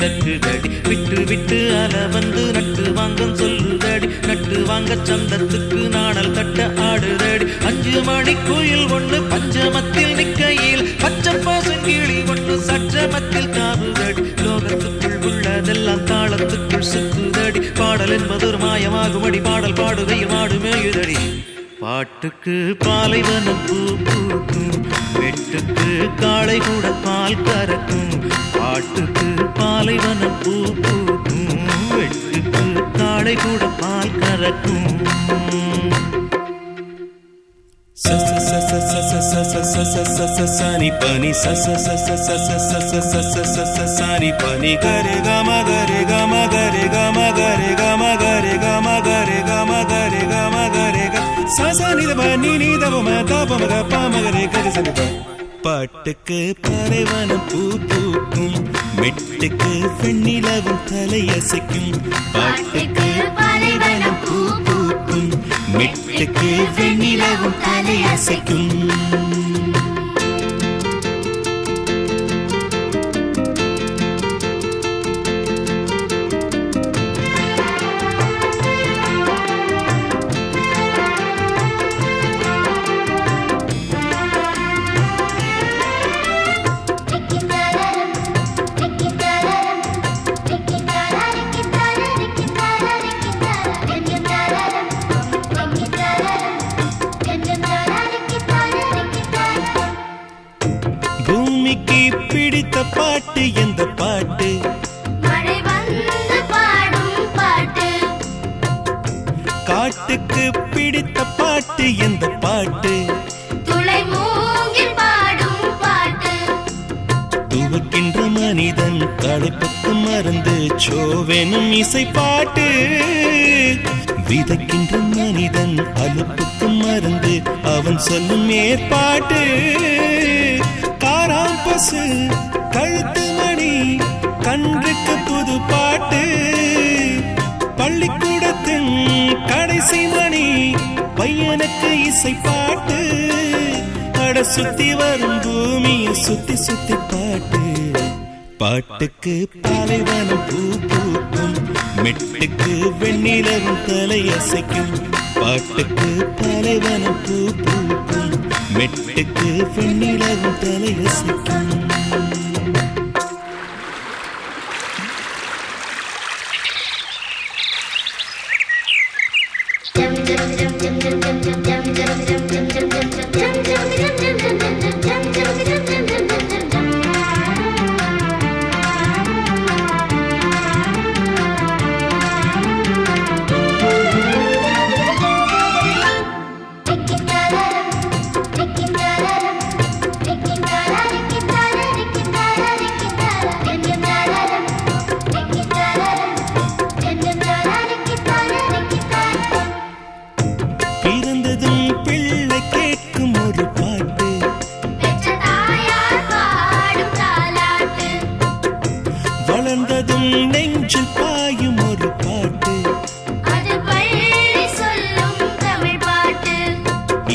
சுத்திரக்குதடி விட்டு விட்டு அல வந்து நட்டு வாங்கம் சொல்லுதடி. நட்டு வாங்க சந்தத்துக்கு நாடல் கட்ட ஆடுதடி. அஞ்சு மணி கோயில் ஒண்ணு பஞ்சமத்தில் நிக்கையில். பச்சை பாசங்கிளி ஒண்ணு சற்றமத்தில் காவுதடி லோகத்துக்குள் உள்ளதெல்லாம் தாளத்துக்குள் சுத்துதடி. பாடல் என்பது ஒரு மாயமாகுமடி. பாடல் பாடுகையில் மாடு மேயுதடி. பாட்டுக்கு பாலைவனம் பூ பூக்கும் வெட்டுக்கு காளை கூட பால் கறக்கும் பாட்டுக்கு பாலைவனம் பூ பூக்கும் வெட்டுக்கு காளை கூட பால் கறக்கும் சனி பனி சனி பனி கரு கம கரு கம கரு கம கரு கம கரு கம பாட்டுக்கு பறைவனம் பூ பூக்கும் மெட்டுக்கு பெண்ணிலவும் தலையசைக்கும். பாட்டுக்கு பறைவனம் பூ பூக்கும் மெட்டுக்கு காட்டுக்கு பிடித்த பாட்டு எந்த பாட்டு? துளை மூங்கில் பாடும் பாட்டு. துவக்கின்ற மனிதன் தலைப்புக்கு மறந்து சோவெனும் இசை பாட்டு. விதைக்கின்ற மனிதன் அலுப்புக்கு மறந்து அவன் சொல்லும் ஏற்பாட்டு. காராம் பசு கழுத்து மணி கன்றுக்கு புது பாட்டு. பள்ளிக்கூடத்தின் இசைமணி பையனுக்கு இசை பாட்டு அட சுத்தி வரும் பூமியை சுத்தி சுத்தி பாட்டு. பாட்டுக்கு பாலைவனம் பூ பூக்கும். மெட்டுக்கு வெண்ணிலவும் தலையசைக்கும் பாட்டுக்கு பாலைவனம் பூ பூக்கும். மெட்டுக்கு வெண்ணிலவும் தலையசைக்கும் பிறந்ததும் நெஞ்சில் பாயும் ஒரு பாட்டு.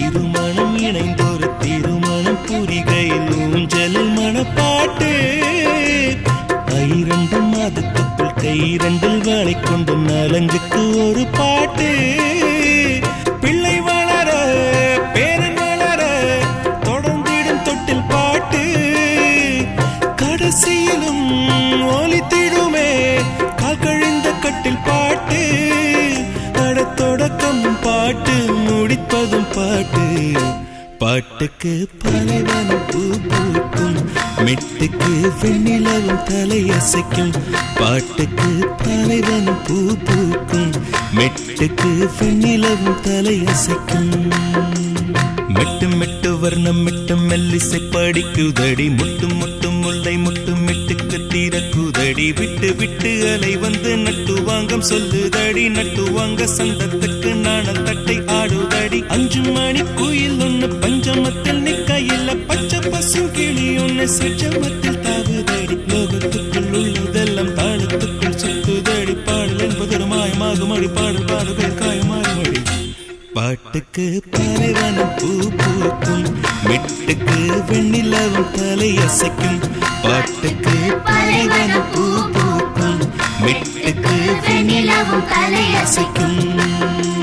இருமணம் இணைந்தொரு திருமணம் புரிகையில் ஊஞ்சலில் மணப்பாட்டு ஐரண்டு மாதத்துக்குள் கைரண்டில் வாழை கொண்டு நலங்குக்கு ஒரு பாட்டு. பாட்டு பாட்டுக்கு பாலைவனம் பூ பூக்கும். மெட்டுக்கு வெண்ணிலவும் தலையசைக்கும் பாட்டுக்கு பாலைவனம் பூ பூக்கும். மெட்டுக்கு வெண்ணிலவும் தலையசைக்கும் மெட்டு மெட்டு வர்ணம் மெட்டு மெல்லிசை படிக்குதடி. முட்டு முட்டு முல்லை முட்டு மெட்டுக்கு தீர குதடி விட்டு விட்டு அலை வந்து நட்டு வாங்கம் சொல்லுதடி நட்டு வாங்க சந்தத்துக்கு நாணல் தட்டை ஆடுதடி. அஞ்சு மணி கோயில் ஒண்ணு பஞ்சமத்தில் நிக்க பச்சை பசு கிளி ஒண்ணு சச்சமத்தில் தாவுதடி. லோகத்துக்குள் உள்ளதெல்லாம் தாளத்துக்குள் சுத்துதடி. பாடல் என்பதொரு மாயமாகும் அடி பாடல் பாடுகள் காயமாறுமடி பாட்டுக்கு பாலைவனம் பூ பூக்கும். மெட்டுக்கு வெண்ணிலவும் தலையசைக்கும் பாட்டுக்கு பாலைவனம் பூ பூக்கும். மெட்டுக்கு வெண்ணிலவும் தலையசைக்கும் அசைக்கும்.